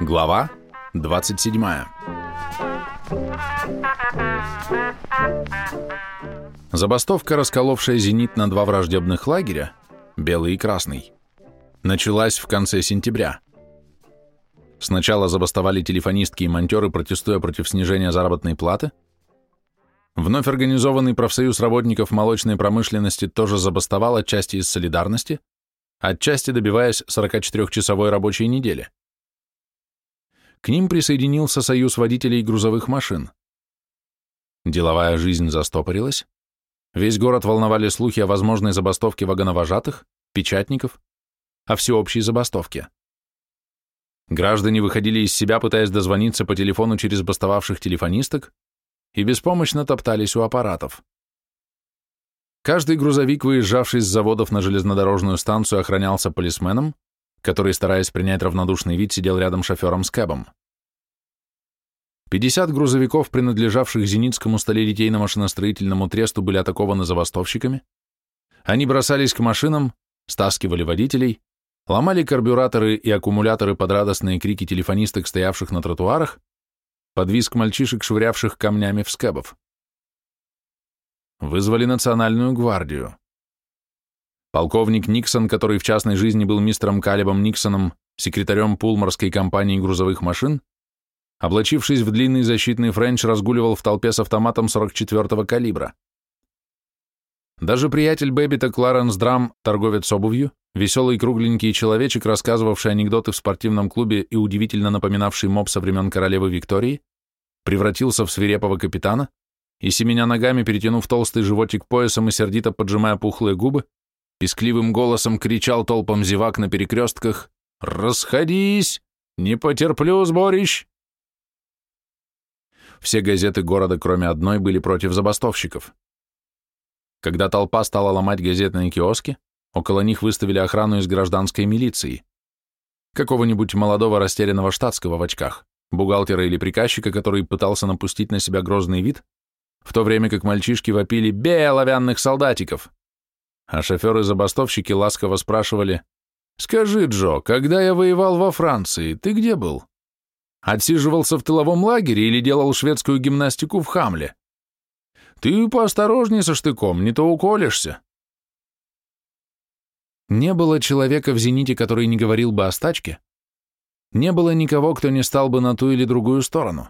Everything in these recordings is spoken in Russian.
Глава 27 Забастовка, расколовшая «Зенит» на два враждебных лагеря, белый и красный, началась в конце сентября. Сначала забастовали телефонистки и монтеры, протестуя против снижения заработной платы. Вновь организованный профсоюз работников молочной промышленности тоже забастовал отчасти из солидарности, отчасти добиваясь 44-часовой рабочей недели. К ним присоединился союз водителей грузовых машин. Деловая жизнь застопорилась, весь город волновали слухи о возможной забастовке вагоновожатых, печатников, о всеобщей забастовке. Граждане выходили из себя, пытаясь дозвониться по телефону через бастовавших телефонисток, и беспомощно топтались у аппаратов. Каждый грузовик, выезжавший с заводов на железнодорожную станцию, охранялся полисменом, который, стараясь принять равнодушный вид, сидел рядом с шофером с кэбом. 50 грузовиков, принадлежавших Зенитскому сталелитейно-машиностроительному тресту, были атакованы забастовщиками. Они бросались к машинам, стаскивали водителей, ломали карбюраторы и аккумуляторы под радостные крики телефонисток, стоявших на тротуарах, под визг мальчишек, швырявших камнями в скэбов. Вызвали национальную гвардию. Полковник Никсон, который в частной жизни был мистером Калебом Никсоном, секретарем Пуллморской компании грузовых машин, облачившись в длинный защитный френч, разгуливал в толпе с автоматом 44-го калибра. Даже приятель Бэббита Кларенс Драм, торговец обувью, веселый кругленький человечек, рассказывавший анекдоты в спортивном клубе и удивительно напоминавший мопса времен королевы Виктории, превратился в свирепого капитана и, семеня ногами, перетянув толстый животик поясом и сердито поджимая пухлые губы, пескливым голосом кричал толпам зевак на перекрестках «Расходись! Не потерплю сборищ!» Все газеты города, кроме одной, были против забастовщиков. Когда толпа стала ломать газетные киоски, около них выставили охрану из гражданской милиции. Какого-нибудь молодого растерянного штатского в очках, бухгалтера или приказчика, который пытался напустить на себя грозный вид, в то время как мальчишки вопили «Бей оловянных солдатиков!», а шоферы-забастовщики ласково спрашивали «Скажи, Джо, когда я воевал во Франции, ты где был? Отсиживался в тыловом лагере или делал шведскую гимнастику в Хамле? Ты поосторожней со штыком, не то уколешься». Не было человека в «Зените», который не говорил бы о стачке. Не было никого, кто не стал бы на ту или другую сторону.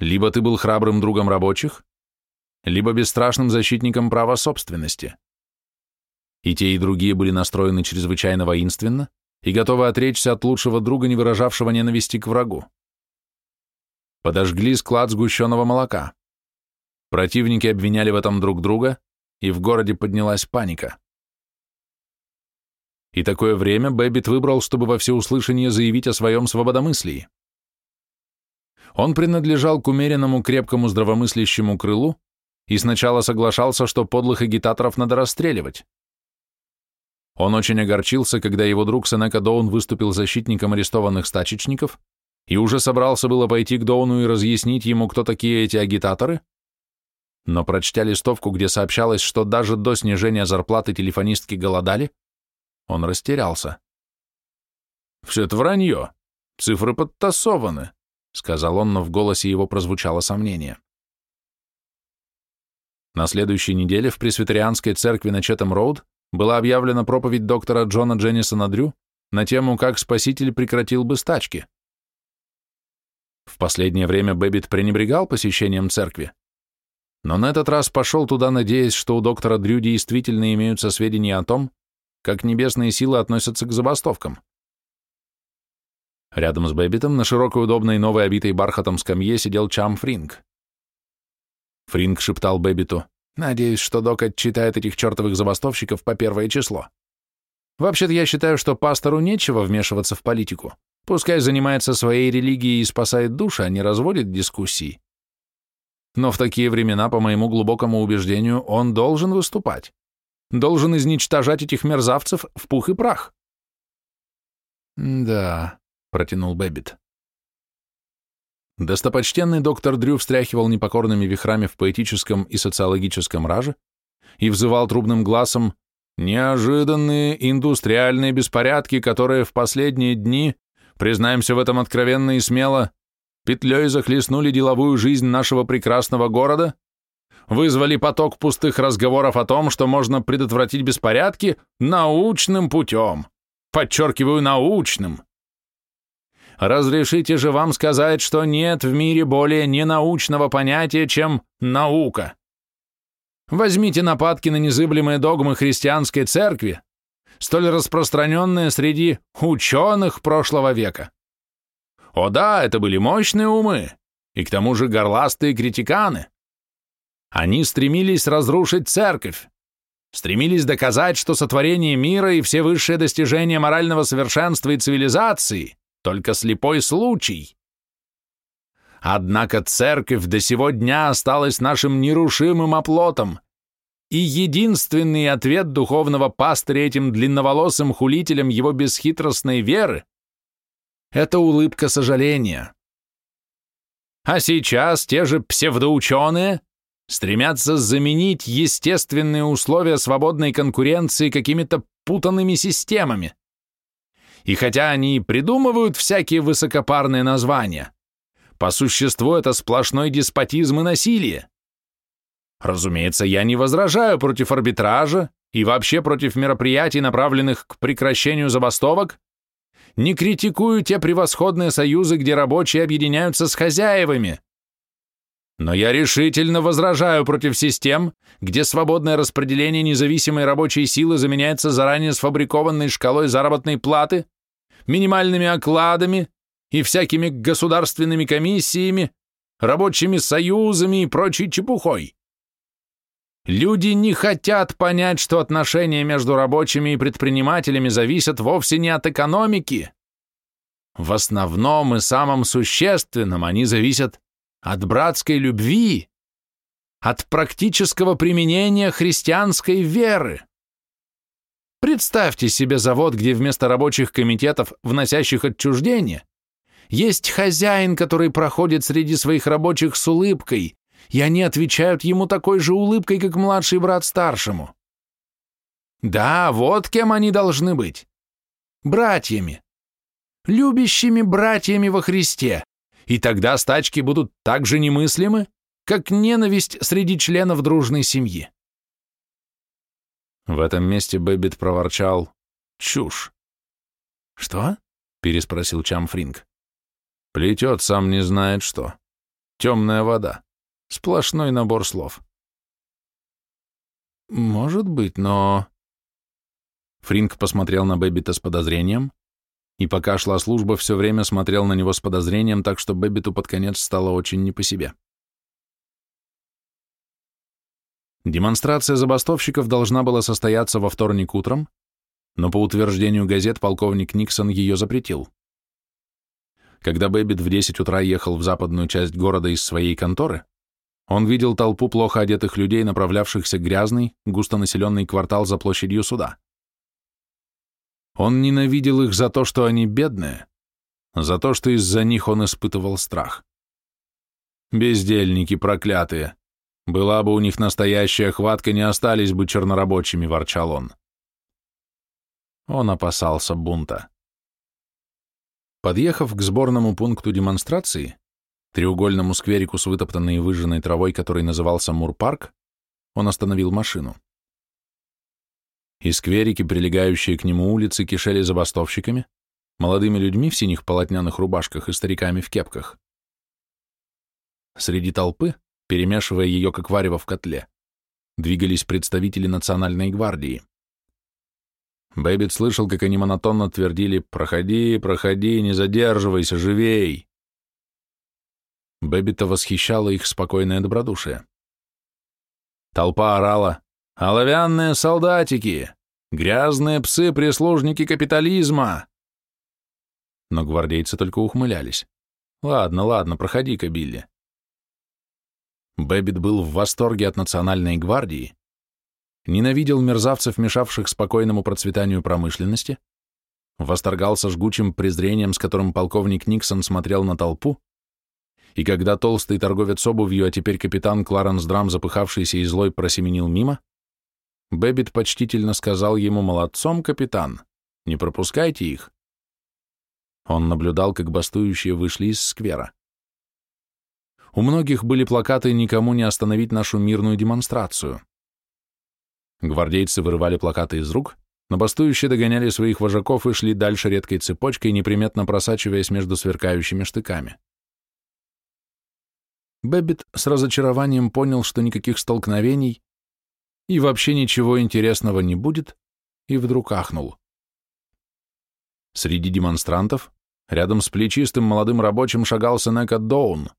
Либо ты был храбрым другом рабочих, либо бесстрашным защитником права собственности. И те, и другие были настроены чрезвычайно воинственно и готовы отречься от лучшего друга, не выражавшего ненависти к врагу. Подожгли склад сгущенного молока. Противники обвиняли в этом друг друга, и в городе поднялась паника. И такое время Бэббит выбрал, чтобы во всеуслышание заявить о своем свободомыслии. Он принадлежал к умеренному крепкому здравомыслящему крылу и сначала соглашался, что подлых агитаторов надо расстреливать. Он очень огорчился, когда его друг Сенека Доун выступил защитником арестованных стачечников и уже собрался было пойти к Доуну и разъяснить ему, кто такие эти агитаторы, но прочтя листовку, где сообщалось, что даже до снижения зарплаты телефонистки голодали, он растерялся. «Все это вранье. Цифры подтасованы», — сказал он, но в голосе его прозвучало сомнение. На следующей неделе в пресвитерианской церкви на Четем-Роуд была объявлена проповедь доктора Джона Дженнисона Дрю на тему «Как Спаситель прекратил бы стачки». В последнее время Бэббит пренебрегал посещением церкви, но на этот раз пошел туда, надеясь, что у доктора Дрю действительно имеются сведения о том, как небесные силы относятся к забастовкам. Рядом с Бэббитом на широкой удобной новой обитой бархатом скамье сидел Чам Фринк. Фринк шептал Бэббиту, «Надеюсь, что док отчитает этих чертовых забастовщиков по первое число. Вообще-то я считаю, что пастору нечего вмешиваться в политику. Пускай занимается своей религией и спасает души, а не разводит дискуссии. Но в такие времена, по моему глубокому убеждению, он должен выступать должен изничтожать этих мерзавцев в пух и прах. «Да», — протянул Бэббит. Достопочтенный доктор Дрю встряхивал непокорными вихрами в поэтическом и социологическом раже и взывал трубным глазом Неожиданные индустриальные беспорядки, которые в последние дни, признаемся в этом откровенно и смело, петлей захлестнули деловую жизнь нашего прекрасного города, вызвали поток пустых разговоров о том, что можно предотвратить беспорядки научным путем. Подчеркиваю, научным. Разрешите же вам сказать, что нет в мире более ненаучного понятия, чем наука. Возьмите нападки на незыблемые догмы христианской церкви, столь распространенные среди ученых прошлого века. О да, это были мощные умы, и к тому же горластые критиканы. Они стремились разрушить церковь, стремились доказать, что сотворение мира и все высшие достижения морального совершенства и цивилизации – только слепой случай. Однако церковь до сего дня осталась нашим нерушимым оплотом, и единственный ответ духовного пастыря этим длинноволосым хулителям его бесхитростной веры – это улыбка сожаления. А сейчас те же псевдоученые стремятся заменить естественные условия свободной конкуренции какими-то путанными системами. И хотя они придумывают всякие высокопарные названия, по существу это сплошной деспотизм и насилие. Разумеется, я не возражаю против арбитража и вообще против мероприятий, направленных к прекращению забастовок, не критикую те превосходные союзы, где рабочие объединяются с хозяевами, но я решительно возражаю против систем, где свободное распределение независимой рабочей силы заменяется заранее сфабрикованной шкалой заработной платы, минимальными окладами и всякими государственными комиссиями, рабочими союзами и прочей чепухой. Люди не хотят понять, что отношения между рабочими и предпринимателями зависят вовсе не от экономики. В основном и самом существенном они зависят от братской любви, от практического применения христианской веры. Представьте себе завод, где вместо рабочих комитетов, вносящих отчуждение, есть хозяин, который проходит среди своих рабочих с улыбкой, и они отвечают ему такой же улыбкой, как младший брат старшему. Да, вот кем они должны быть. Братьями. Любящими братьями во Христе, и тогда стачки будут так же немыслимы, как ненависть среди членов дружной семьи. В этом месте Бэббит проворчал «Чушь». «Что?» — переспросил Чам Фринк. «Плетет, сам не знает что. Темная вода. Сплошной набор слов». «Может быть, но...» Фринк посмотрел на Бэббита с подозрением, и пока шла служба, все время смотрел на него с подозрением, так что Бэббиту под конец стало очень не по себе. Демонстрация забастовщиков должна была состояться во вторник утром, но по утверждению газет полковник Никсон ее запретил. Когда Бэббит в 10 утра ехал в западную часть города из своей конторы, он видел толпу плохо одетых людей, направлявшихся в грязный, густонаселенный квартал за площадью суда. Он ненавидел их за то, что они бедные, за то, что из-за них он испытывал страх. Бездельники проклятые. Была бы у них настоящая хватка, не остались бы чернорабочими, ворчал он. Он опасался бунта. Подъехав к сборному пункту демонстрации, треугольному скверику с вытоптанной и выжженной травой, который назывался Мурпарк, он остановил машину и скверики, прилегающие к нему улицы, кишели забастовщиками, молодыми людьми в синих полотняных рубашках и стариками в кепках. Среди толпы, перемешивая ее как варево в котле, двигались представители национальной гвардии. Бэббит слышал, как они монотонно твердили «Проходи, проходи, не задерживайся, живей!» Бэббита восхищало их спокойное добродушие. Толпа орала Оловянные солдатики! Грязные псы-прислужники капитализма!» Но гвардейцы только ухмылялись. «Ладно, ладно, проходи-ка, Билли». Бэббит был в восторге от национальной гвардии, ненавидел мерзавцев, мешавших спокойному процветанию промышленности, восторгался жгучим презрением, с которым полковник Никсон смотрел на толпу, и когда толстый торговец обувью, а теперь капитан Кларенс Драм, запыхавшийся и злой, просеменил мимо, Бэббит почтительно сказал ему «Молодцом, капитан! Не пропускайте их!» Он наблюдал, как бастующие вышли из сквера. У многих были плакаты «Никому не остановить нашу мирную демонстрацию». Гвардейцы вырывали плакаты из рук, но бастующие догоняли своих вожаков и шли дальше редкой цепочкой, неприметно просачиваясь между сверкающими штыками. Бэббит с разочарованием понял, что никаких столкновений и вообще ничего интересного не будет, и вдруг ахнул. Среди демонстрантов, рядом с плечистым молодым рабочим шагал Сенека Доун,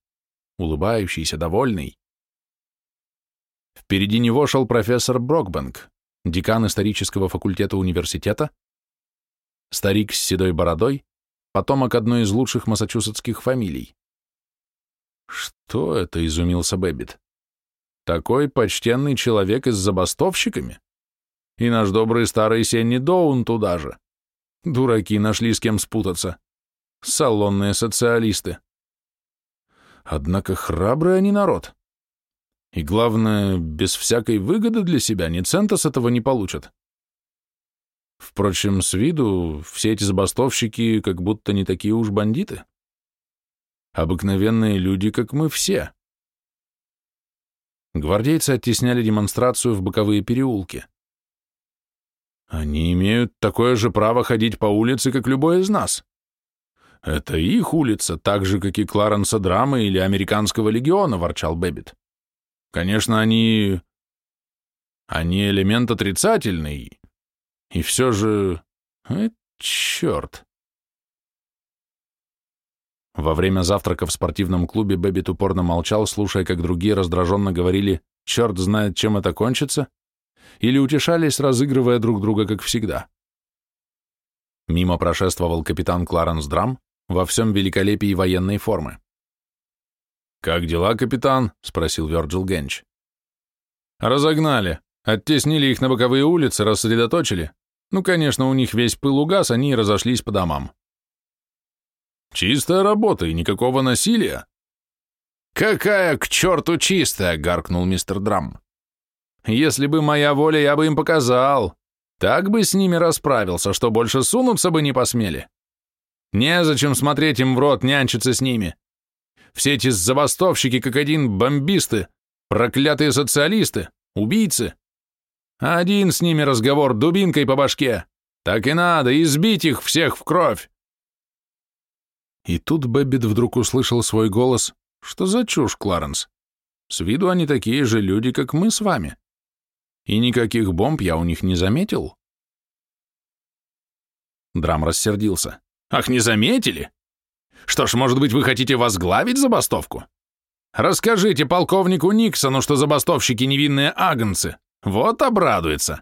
улыбающийся, довольный. Впереди него шел профессор Брокбэнк, декан исторического факультета университета, старик с седой бородой, потомок одной из лучших массачусетских фамилий. «Что это?» — изумился Бэббит. «Такой почтенный человек и с забастовщиками? И наш добрый старый Сенни Доун туда же. Дураки нашли с кем спутаться. Салонные социалисты. Однако храбрый они народ. И главное, без всякой выгоды для себя ни цента с этого не получат. Впрочем, с виду все эти забастовщики как будто не такие уж бандиты. Обыкновенные люди, как мы все. Гвардейцы оттесняли демонстрацию в боковые переулки. Они имеют такое же право ходить по улице, как любой из нас. Это их улица, так же, как и Кларенса Драмы или Американского легиона, ворчал Бэббит. Конечно, они... Они элемент отрицательный. И все же... Э, черт. Во время завтрака в спортивном клубе Бэббит упорно молчал, слушая, как другие раздраженно говорили «черт знает, чем это кончится», или утешались, разыгрывая друг друга, как всегда. Мимо прошествовал капитан Кларенс Драм во всем великолепии военной формы. «Как дела, капитан?» — спросил Вёрджил Генч. «Разогнали. Оттеснили их на боковые улицы, рассредоточили. Ну, конечно, у них весь пыл угас, они и разошлись по домам. Чистая работа и никакого насилия. Какая к черту чистая, гаркнул мистер Драм. Если бы моя воля, я бы им показал. Так бы с ними расправился, что больше сунуться бы не посмели. Незачем смотреть им в рот, нянчиться с ними. Все эти забастовщики, как один, бомбисты, проклятые социалисты, убийцы. Один с ними разговор дубинкой по башке. Так и надо, избить их всех в кровь. И тут Бэббит вдруг услышал свой голос. «Что за чушь, Кларенс? С виду они такие же люди, как мы с вами. И никаких бомб я у них не заметил». Драм рассердился. «Ах, не заметили? Что ж, может быть, вы хотите возглавить забастовку? Расскажите полковнику Никсону, что забастовщики невинные агнцы. Вот обрадуется».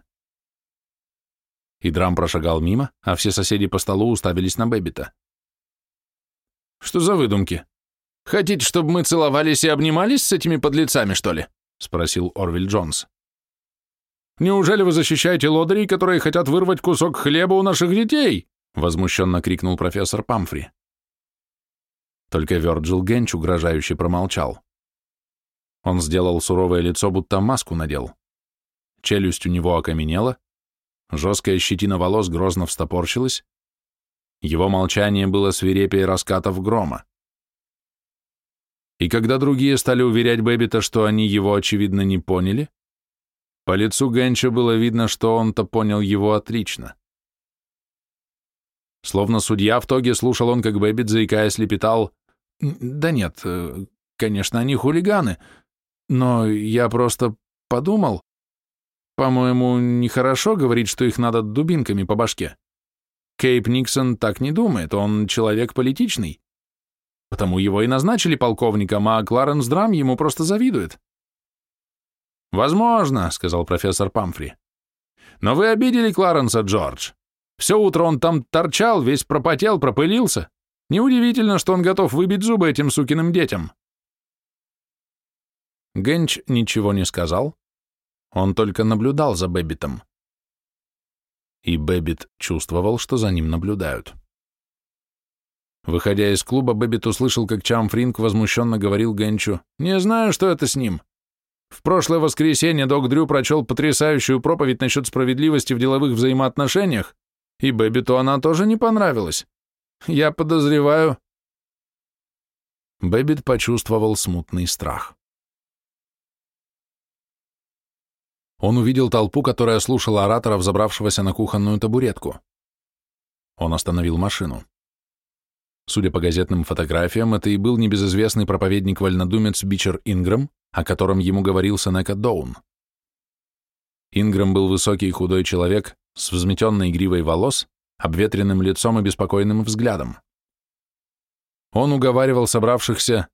И Драм прошагал мимо, а все соседи по столу уставились на Бэббита. Что за выдумки? Хотите, чтобы мы целовались и обнимались с этими подлецами, что ли? Спросил Орвиль Джонс. Неужели вы защищаете лодырей, которые хотят вырвать кусок хлеба у наших детей? Возмущенно крикнул профессор Памфри. Только Вёрджил Генч угрожающе промолчал. Он сделал суровое лицо, будто маску надел. Челюсть у него окаменела, жесткая щетина волос грозно встопорщилась, его молчание было свирепее раскатов грома. И когда другие стали уверять Бэббита, что они его, очевидно, не поняли, по лицу Генча было видно, что он-то понял его отлично. Словно судья в тоге слушал он, как Бэббит, заикаясь, лепетал, «Да нет, э, конечно, они хулиганы, но я просто подумал, по-моему, нехорошо говорить, что их надо дубинками по башке. Кэл Никсон так не думает, он человек политичный. Потому его и назначили полковником, а Кларенс Драм ему просто завидует. «Возможно», — сказал профессор Памфри. «Но вы обидели Кларенса, Джордж. Все утро он там торчал, весь пропотел, пропылился. Неудивительно, что он готов выбить зубы этим сукиным детям». Генч ничего не сказал. Он только наблюдал за Бэббитом и Бэббит чувствовал, что за ним наблюдают. Выходя из клуба, Бэббит услышал, как Чам Фринк возмущенно говорил Генчу, «Не знаю, что это с ним. В прошлое воскресенье док Дрю прочел потрясающую проповедь насчет справедливости в деловых взаимоотношениях, и Бэббиту она тоже не понравилась. Я подозреваю...» Бэббит почувствовал смутный страх. Он увидел толпу, которая слушала оратора, взобравшегося на кухонную табуретку. Он остановил машину. Судя по газетным фотографиям, это и был небезызвестный проповедник-вольнодумец Бичер Ингрэм, о котором ему говорил Сенека Доун. Ингрэм был высокий и худой человек с взметенной гривой волос, обветренным лицом и беспокойным взглядом. Он уговаривал собравшихся,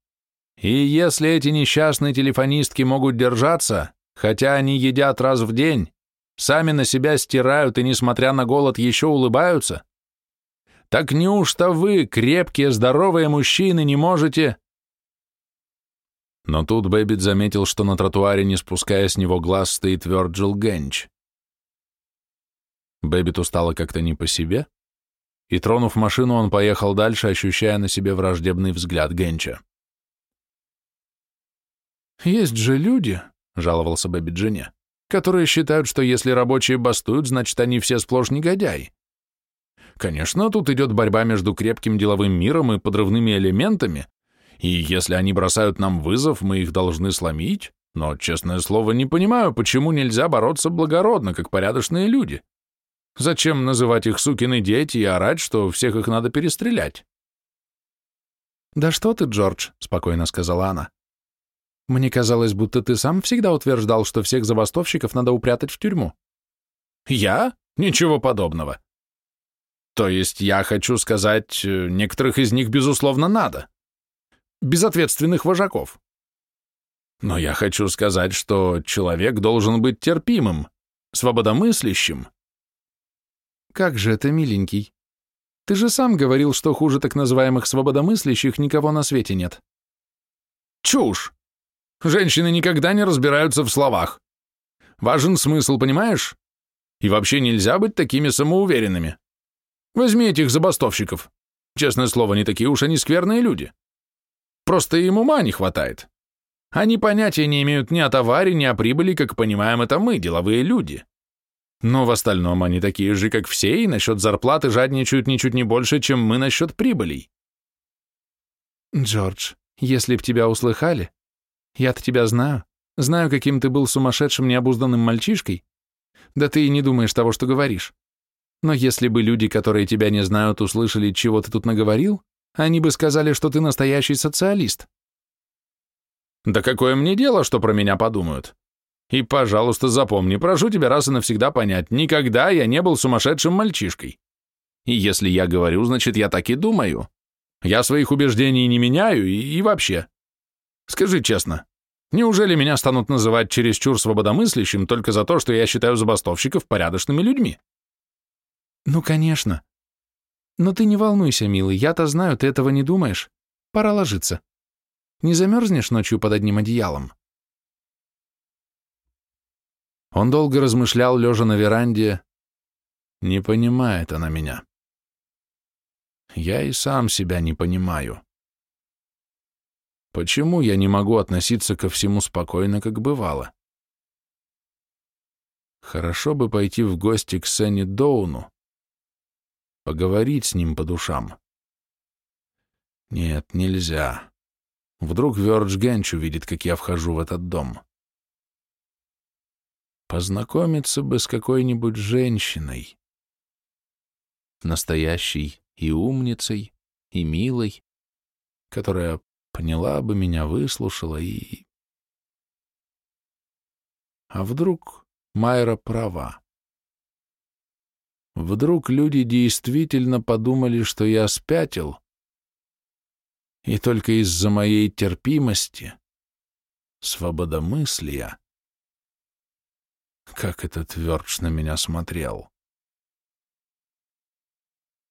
«И если эти несчастные телефонистки могут держаться, хотя они едят раз в день, сами на себя стирают и, несмотря на голод, еще улыбаются, так неужто вы, крепкие, здоровые мужчины, не можете...» Но тут Бэббит заметил, что на тротуаре, не спуская с него глаз, стоит Вёрджил Генч. Бэббиту стало как-то не по себе, и, тронув машину, он поехал дальше, ощущая на себе враждебный взгляд Генча. «Есть же люди», — жаловался Бэббит жене, «которые считают, что если рабочие бастуют, значит, они все сплошь негодяи. Конечно, тут идет борьба между крепким деловым миром и подрывными элементами, и если они бросают нам вызов, мы их должны сломить, но, честное слово, не понимаю, почему нельзя бороться благородно, как порядочные люди. Зачем называть их сукины дети и орать, что всех их надо перестрелять? «Да что ты, Джордж», — спокойно сказала она. «Мне казалось, будто ты сам всегда утверждал, что всех забастовщиков надо упрятать в тюрьму». «Я? Ничего подобного. То есть я хочу сказать, э, некоторых из них, безусловно, надо. Безответственных вожаков. Но я хочу сказать, что человек должен быть терпимым, свободомыслящим. Как же это, миленький. Ты же сам говорил, что хуже так называемых свободомыслящих никого на свете нет. Чушь! Женщины никогда не разбираются в словах. Важен смысл, понимаешь? И вообще нельзя быть такими самоуверенными. Возьми этих забастовщиков. Честное слово, не такие уж они скверные люди. Просто им ума не хватает. Они понятия не имеют ни о товаре, ни о прибыли, как понимаем это мы, деловые люди. Но в остальном они такие же, как все, и насчет зарплаты жадничают ничуть не больше, чем мы насчет прибылей. Джордж, если б тебя услыхали, я-то тебя знаю, знаю, каким ты был сумасшедшим необузданным мальчишкой, да ты и не думаешь того, что говоришь. Но если бы люди, которые тебя не знают, услышали, чего ты тут наговорил, они бы сказали, что ты настоящий социалист. Да какое мне дело, что про меня подумают? И, пожалуйста, запомни, прошу тебя раз и навсегда понять, никогда я не был сумасшедшим мальчишкой. И если я говорю, значит, я так и думаю. Я своих убеждений не меняю и, и вообще. Скажи честно, неужели меня станут называть чересчур свободомыслящим только за то, что я считаю забастовщиков порядочными людьми? «Ну, конечно. Но ты не волнуйся, милый, я-то знаю, ты этого не думаешь. Пора ложиться. Не замерзнешь ночью под одним одеялом?» Он долго размышлял, лежа на веранде. Не понимает она меня. Я и сам себя не понимаю. Почему я не могу относиться ко всему спокойно, как бывало? Хорошо бы пойти в гости к Сенни Доуну, Поговорить с ним по душам. Нет, нельзя. Вдруг Вёрдж Генч увидит, как я вхожу в этот дом. Познакомиться бы с какой-нибудь женщиной. Настоящей и умницей, и милой, которая поняла бы меня, выслушала и... А вдруг Майра права? Вдруг люди действительно подумали, что я спятил, и только из-за моей терпимости, свободомыслия, как этот Вёрдж на меня смотрел.